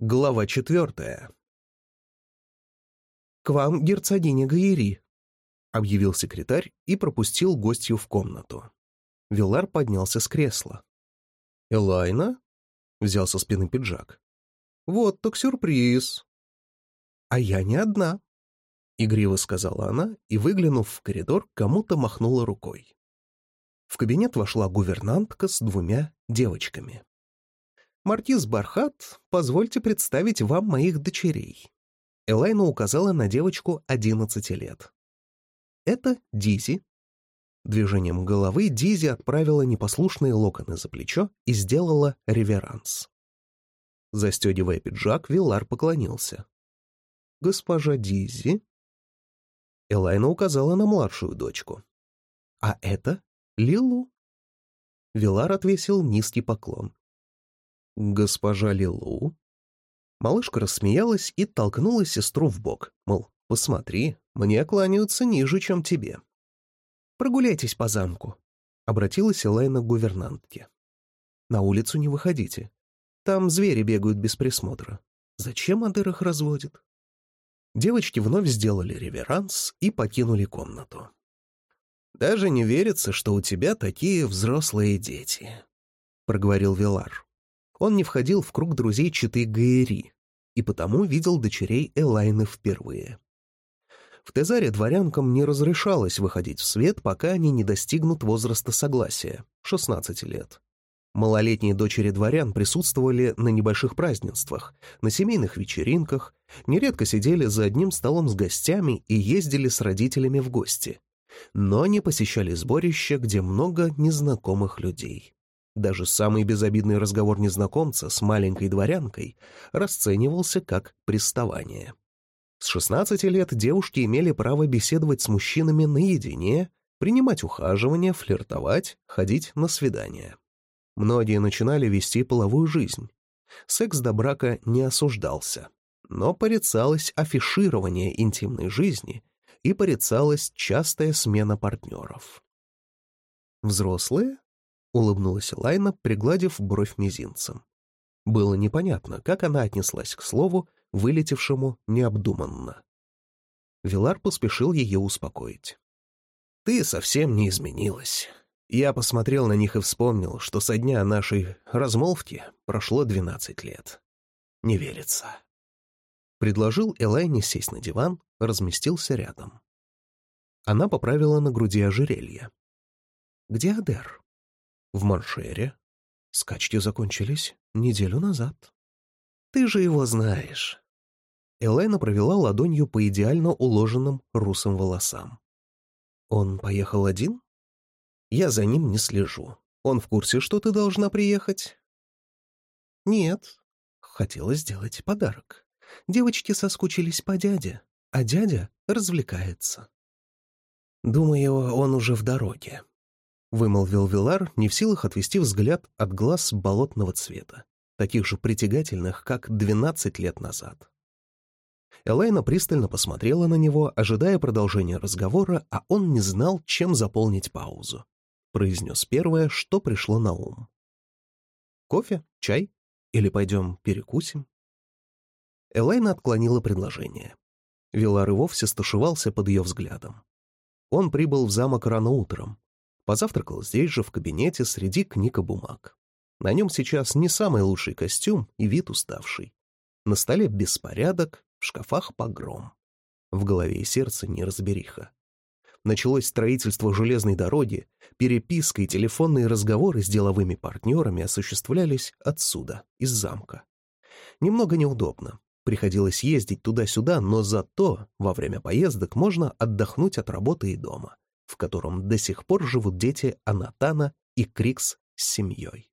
Глава четвертая. «К вам герцогиня Гаери», — объявил секретарь и пропустил гостью в комнату. Вилар поднялся с кресла. «Элайна?» — взял со спины пиджак. «Вот так сюрприз!» «А я не одна», — игриво сказала она и, выглянув в коридор, кому-то махнула рукой. В кабинет вошла гувернантка с двумя девочками. «Маркиз Бархат, позвольте представить вам моих дочерей». Элайна указала на девочку одиннадцати лет. «Это Дизи». Движением головы Дизи отправила непослушные локоны за плечо и сделала реверанс. Застегивая пиджак, Вилар поклонился. «Госпожа Дизи?» Элайна указала на младшую дочку. «А это Лилу?» Вилар отвесил низкий поклон. «Госпожа Лилу?» Малышка рассмеялась и толкнула сестру в бок, мол, посмотри, мне кланяются ниже, чем тебе. «Прогуляйтесь по замку», — обратилась Элайна к гувернантке. «На улицу не выходите. Там звери бегают без присмотра. Зачем Адыр их разводит?» Девочки вновь сделали реверанс и покинули комнату. «Даже не верится, что у тебя такие взрослые дети», — проговорил Вилар. Он не входил в круг друзей читы Гаэри и потому видел дочерей Элайны впервые. В Тезаре дворянкам не разрешалось выходить в свет, пока они не достигнут возраста согласия — 16 лет. Малолетние дочери дворян присутствовали на небольших празднествах, на семейных вечеринках, нередко сидели за одним столом с гостями и ездили с родителями в гости. Но не посещали сборища, где много незнакомых людей. Даже самый безобидный разговор незнакомца с маленькой дворянкой расценивался как приставание. С 16 лет девушки имели право беседовать с мужчинами наедине, принимать ухаживание, флиртовать, ходить на свидания. Многие начинали вести половую жизнь. Секс до брака не осуждался, но порицалось афиширование интимной жизни и порицалась частая смена партнеров. Взрослые — улыбнулась Лайна, пригладив бровь мизинцем. Было непонятно, как она отнеслась к слову, вылетевшему необдуманно. Вилар поспешил ее успокоить. «Ты совсем не изменилась. Я посмотрел на них и вспомнил, что со дня нашей размолвки прошло двенадцать лет. Не верится». Предложил Элайне сесть на диван, разместился рядом. Она поправила на груди ожерелье. «Где Адер?» В Маншере. Скачки закончились неделю назад. Ты же его знаешь. Элайна провела ладонью по идеально уложенным русым волосам. Он поехал один? Я за ним не слежу. Он в курсе, что ты должна приехать? Нет. Хотела сделать подарок. Девочки соскучились по дяде, а дядя развлекается. Думаю, он уже в дороге. — вымолвил Вилар, не в силах отвести взгляд от глаз болотного цвета, таких же притягательных, как двенадцать лет назад. Элайна пристально посмотрела на него, ожидая продолжения разговора, а он не знал, чем заполнить паузу. Произнес первое, что пришло на ум. «Кофе? Чай? Или пойдем перекусим?» Элайна отклонила предложение. Вилар и вовсе стушевался под ее взглядом. Он прибыл в замок рано утром, Позавтракал здесь же, в кабинете, среди книг и бумаг. На нем сейчас не самый лучший костюм и вид уставший. На столе беспорядок, в шкафах погром. В голове и сердце неразбериха. Началось строительство железной дороги, переписка и телефонные разговоры с деловыми партнерами осуществлялись отсюда, из замка. Немного неудобно. Приходилось ездить туда-сюда, но зато во время поездок можно отдохнуть от работы и дома в котором до сих пор живут дети Анатана и Крикс с семьей.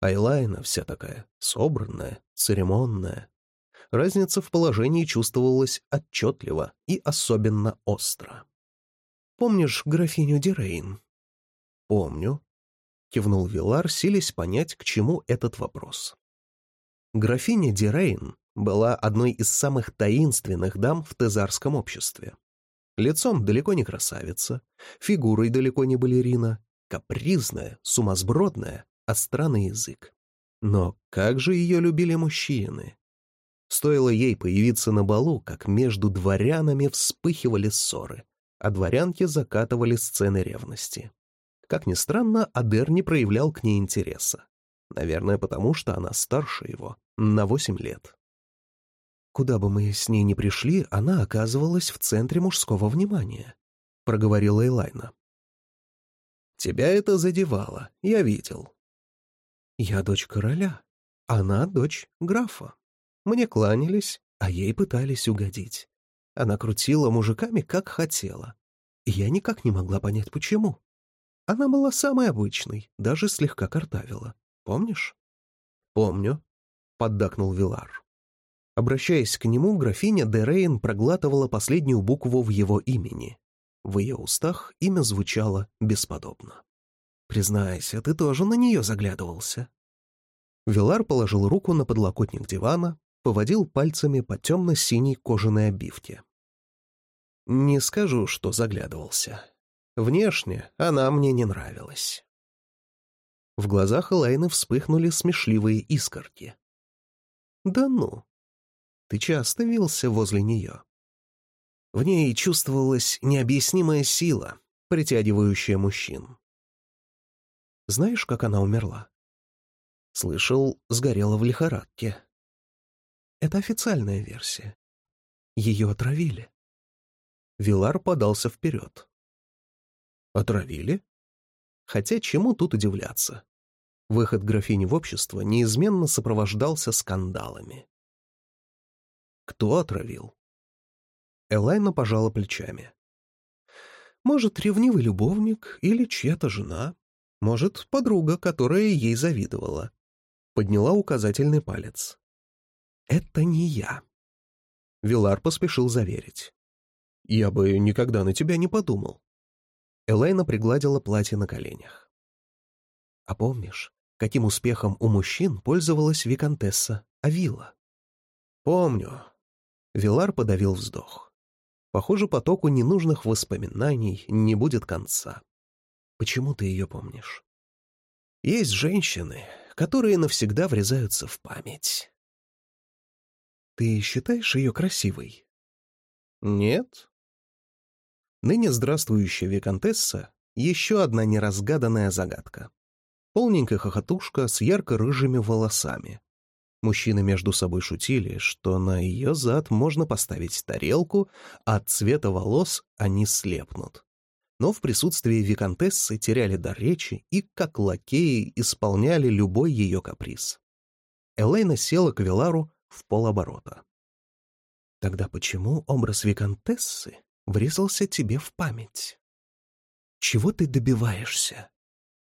Айлайна вся такая собранная, церемонная. Разница в положении чувствовалась отчетливо и особенно остро. «Помнишь графиню Дирейн?» «Помню», — кивнул Вилар, силясь понять, к чему этот вопрос. Графиня Дирейн была одной из самых таинственных дам в тезарском обществе. Лицом далеко не красавица, фигурой далеко не балерина, капризная, сумасбродная, остра на язык. Но как же ее любили мужчины? Стоило ей появиться на балу, как между дворянами вспыхивали ссоры, а дворянки закатывали сцены ревности. Как ни странно, Адер не проявлял к ней интереса. Наверное, потому что она старше его, на восемь лет. Куда бы мы с ней ни пришли, она оказывалась в центре мужского внимания, — проговорила Элайна. Тебя это задевало, я видел. Я дочь короля, она дочь графа. Мне кланялись, а ей пытались угодить. Она крутила мужиками, как хотела. Я никак не могла понять, почему. Она была самой обычной, даже слегка картавила. Помнишь? Помню, — поддакнул Вилар. Обращаясь к нему, графиня Дерейн проглатывала последнюю букву в его имени. В ее устах имя звучало бесподобно. «Признайся, ты тоже на нее заглядывался». Вилар положил руку на подлокотник дивана, поводил пальцами по темно-синей кожаной обивке. «Не скажу, что заглядывался. Внешне она мне не нравилась». В глазах Элайны вспыхнули смешливые искорки. «Да ну! Ты часто вился возле нее?» В ней чувствовалась необъяснимая сила, притягивающая мужчин. Знаешь, как она умерла? Слышал, сгорела в лихорадке. Это официальная версия. Ее отравили. Вилар подался вперед. Отравили? Хотя чему тут удивляться? Выход графини в общество неизменно сопровождался скандалами. Кто отравил? Элайна пожала плечами. Может, ревнивый любовник или чья-то жена, может, подруга, которая ей завидовала. Подняла указательный палец. «Это не я». Вилар поспешил заверить. «Я бы никогда на тебя не подумал». Элайна пригладила платье на коленях. «А помнишь, каким успехом у мужчин пользовалась виконтесса Авила?» «Помню». Вилар подавил вздох. Похоже, потоку ненужных воспоминаний не будет конца. Почему ты ее помнишь? Есть женщины, которые навсегда врезаются в память. Ты считаешь ее красивой? Нет. Ныне здравствующая виконтесса — еще одна неразгаданная загадка. Полненькая хохотушка с ярко-рыжими волосами, Мужчины между собой шутили, что на ее зад можно поставить тарелку, а от цвета волос они слепнут. Но в присутствии виконтессы теряли дар речи и, как лакеи, исполняли любой ее каприз. Элейна села к Велару в полоборота. «Тогда почему образ виконтессы врезался тебе в память? Чего ты добиваешься?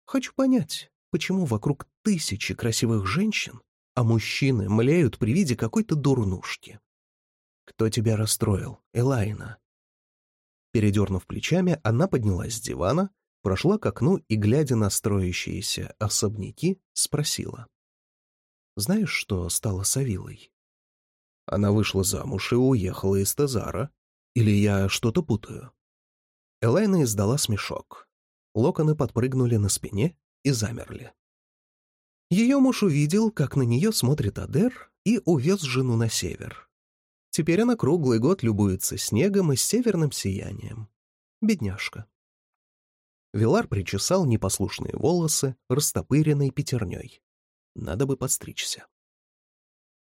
Хочу понять, почему вокруг тысячи красивых женщин а мужчины млеют при виде какой-то дурнушки. «Кто тебя расстроил, Элайна?» Передернув плечами, она поднялась с дивана, прошла к окну и, глядя на строящиеся особняки, спросила. «Знаешь, что стало с Авилой?» Она вышла замуж и уехала из Тазара. Или я что-то путаю?» Элайна издала смешок. Локоны подпрыгнули на спине и замерли. Ее муж увидел, как на нее смотрит Адер, и увез жену на север. Теперь она круглый год любуется снегом и северным сиянием. Бедняжка. Вилар причесал непослушные волосы, растопыренной пятерней. Надо бы подстричься.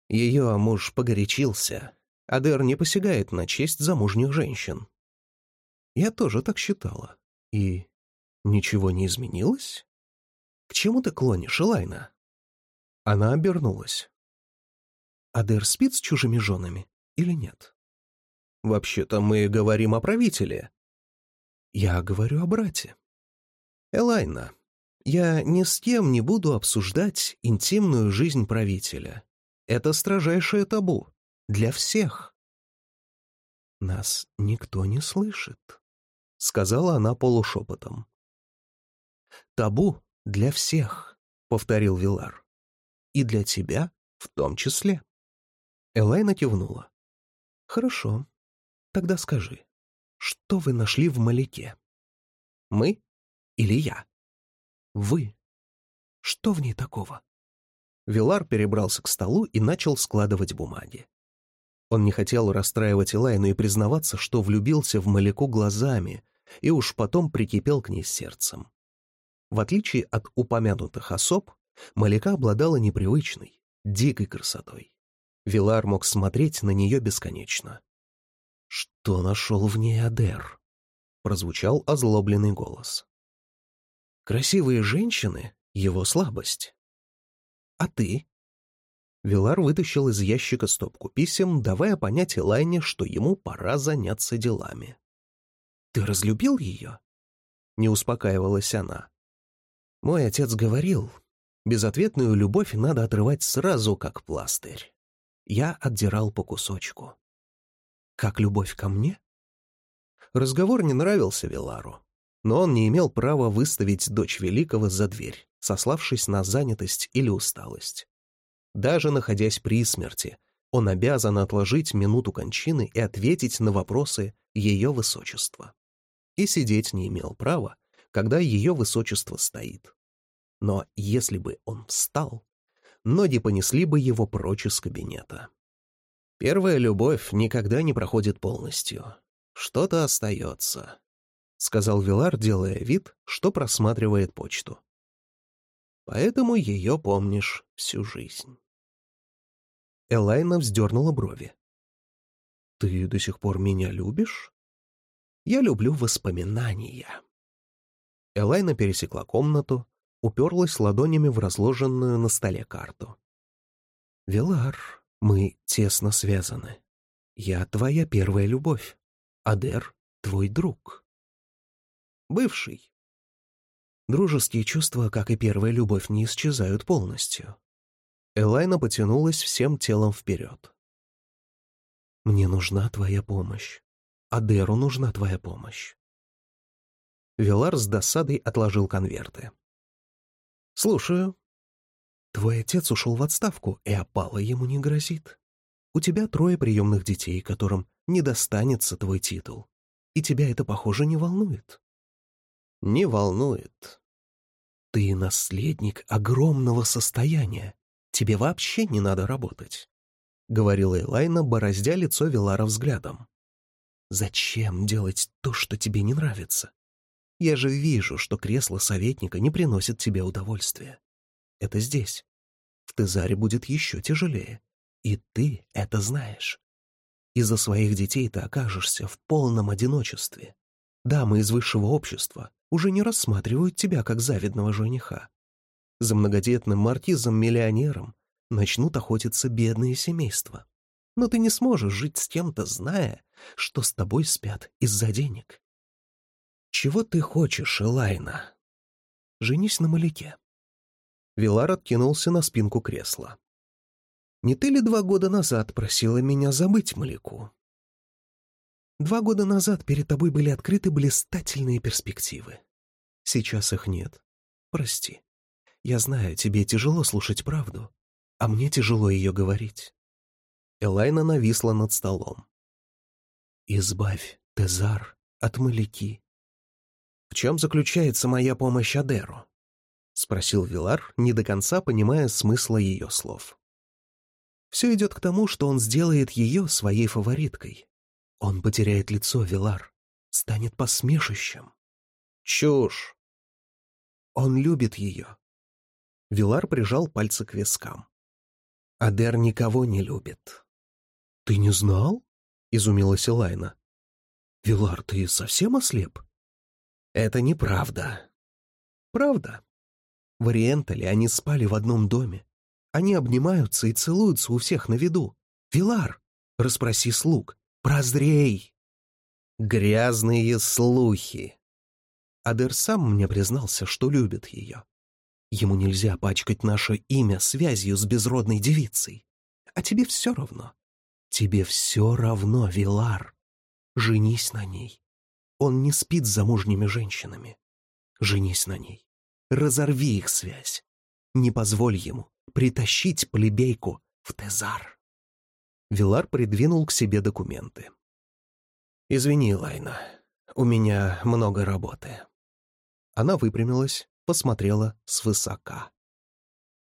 Ее муж погорячился. Адер не посягает на честь замужних женщин. Я тоже так считала. И ничего не изменилось? «К чему ты клонишь, Элайна?» Она обернулась. «Адер спит с чужими женами или нет?» «Вообще-то мы говорим о правителе». «Я говорю о брате». «Элайна, я ни с кем не буду обсуждать интимную жизнь правителя. Это строжайшее табу. Для всех». «Нас никто не слышит», — сказала она полушепотом. «Табу «Для всех», — повторил Вилар. «И для тебя в том числе». Элайна кивнула. «Хорошо. Тогда скажи, что вы нашли в Маляке? Мы или я? Вы. Что в ней такого?» Вилар перебрался к столу и начал складывать бумаги. Он не хотел расстраивать Элайну и признаваться, что влюбился в Маляку глазами и уж потом прикипел к ней сердцем. В отличие от упомянутых особ, Маляка обладала непривычной, дикой красотой. Вилар мог смотреть на нее бесконечно. «Что нашел в ней Адер?» — прозвучал озлобленный голос. «Красивые женщины — его слабость. А ты?» Вилар вытащил из ящика стопку писем, давая понять Элайне, что ему пора заняться делами. «Ты разлюбил ее?» Не успокаивалась она. «Мой отец говорил, безответную любовь надо отрывать сразу, как пластырь. Я отдирал по кусочку. Как любовь ко мне?» Разговор не нравился Вилару, но он не имел права выставить дочь Великого за дверь, сославшись на занятость или усталость. Даже находясь при смерти, он обязан отложить минуту кончины и ответить на вопросы ее высочества. И сидеть не имел права, когда ее высочество стоит. Но если бы он встал, ноги понесли бы его прочь из кабинета. Первая любовь никогда не проходит полностью. Что-то остается, — сказал Вилар, делая вид, что просматривает почту поэтому ее помнишь всю жизнь. Элайна вздернула брови. «Ты до сих пор меня любишь?» «Я люблю воспоминания». Элайна пересекла комнату, уперлась ладонями в разложенную на столе карту. «Велар, мы тесно связаны. Я твоя первая любовь. Адер — твой друг». «Бывший», Дружеские чувства, как и первая любовь, не исчезают полностью. Элайна потянулась всем телом вперед. «Мне нужна твоя помощь. Адеру нужна твоя помощь». Вилар с досадой отложил конверты. «Слушаю. Твой отец ушел в отставку, и опала ему не грозит. У тебя трое приемных детей, которым не достанется твой титул. И тебя это, похоже, не волнует». «Не волнует», ты наследник огромного состояния. Тебе вообще не надо работать», — говорила Элайна, бороздя лицо Вилара взглядом. «Зачем делать то, что тебе не нравится? Я же вижу, что кресло советника не приносит тебе удовольствия. Это здесь. В Тезаре будет еще тяжелее. И ты это знаешь. Из-за своих детей ты окажешься в полном одиночестве. Дамы из высшего общества уже не рассматривают тебя как завидного жениха. За многодетным маркизом-миллионером начнут охотиться бедные семейства. Но ты не сможешь жить с кем-то, зная, что с тобой спят из-за денег. Чего ты хочешь, Элайна? Женись на Маляке. Вилар откинулся на спинку кресла. Не ты ли два года назад просила меня забыть Маляку? Два года назад перед тобой были открыты блистательные перспективы. Сейчас их нет. Прости. Я знаю, тебе тяжело слушать правду, а мне тяжело ее говорить. Элайна нависла над столом. «Избавь, Тезар, от маляки». «В чем заключается моя помощь Адеру?» — спросил Вилар, не до конца понимая смысла ее слов. «Все идет к тому, что он сделает ее своей фавориткой, он потеряет лицо, Вилар, станет посмешищем. Чушь! Он любит ее. Вилар прижал пальцы к вискам. Адер никого не любит. «Ты не знал?» — изумилась Элайна. «Вилар, ты совсем ослеп?» «Это неправда». «Правда. В Ориентале они спали в одном доме. Они обнимаются и целуются у всех на виду. Вилар, расспроси слуг. Прозрей!» Грязные слухи. Адер сам мне признался, что любит ее. Ему нельзя пачкать наше имя связью с безродной девицей. А тебе все равно. Тебе все равно, Вилар. Женись на ней. Он не спит с замужними женщинами. Женись на ней. Разорви их связь. Не позволь ему притащить плебейку в Тезар. Вилар придвинул к себе документы. «Извини, Лайна, у меня много работы». Она выпрямилась, посмотрела свысока.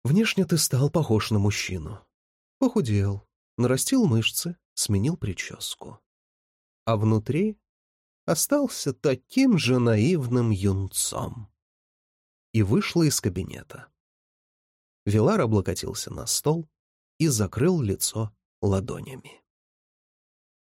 Внешне ты стал похож на мужчину. Похудел, нарастил мышцы, сменил прическу. А внутри остался таким же наивным юнцом. И вышла из кабинета. Вилар облокотился на стол и закрыл лицо ладонями.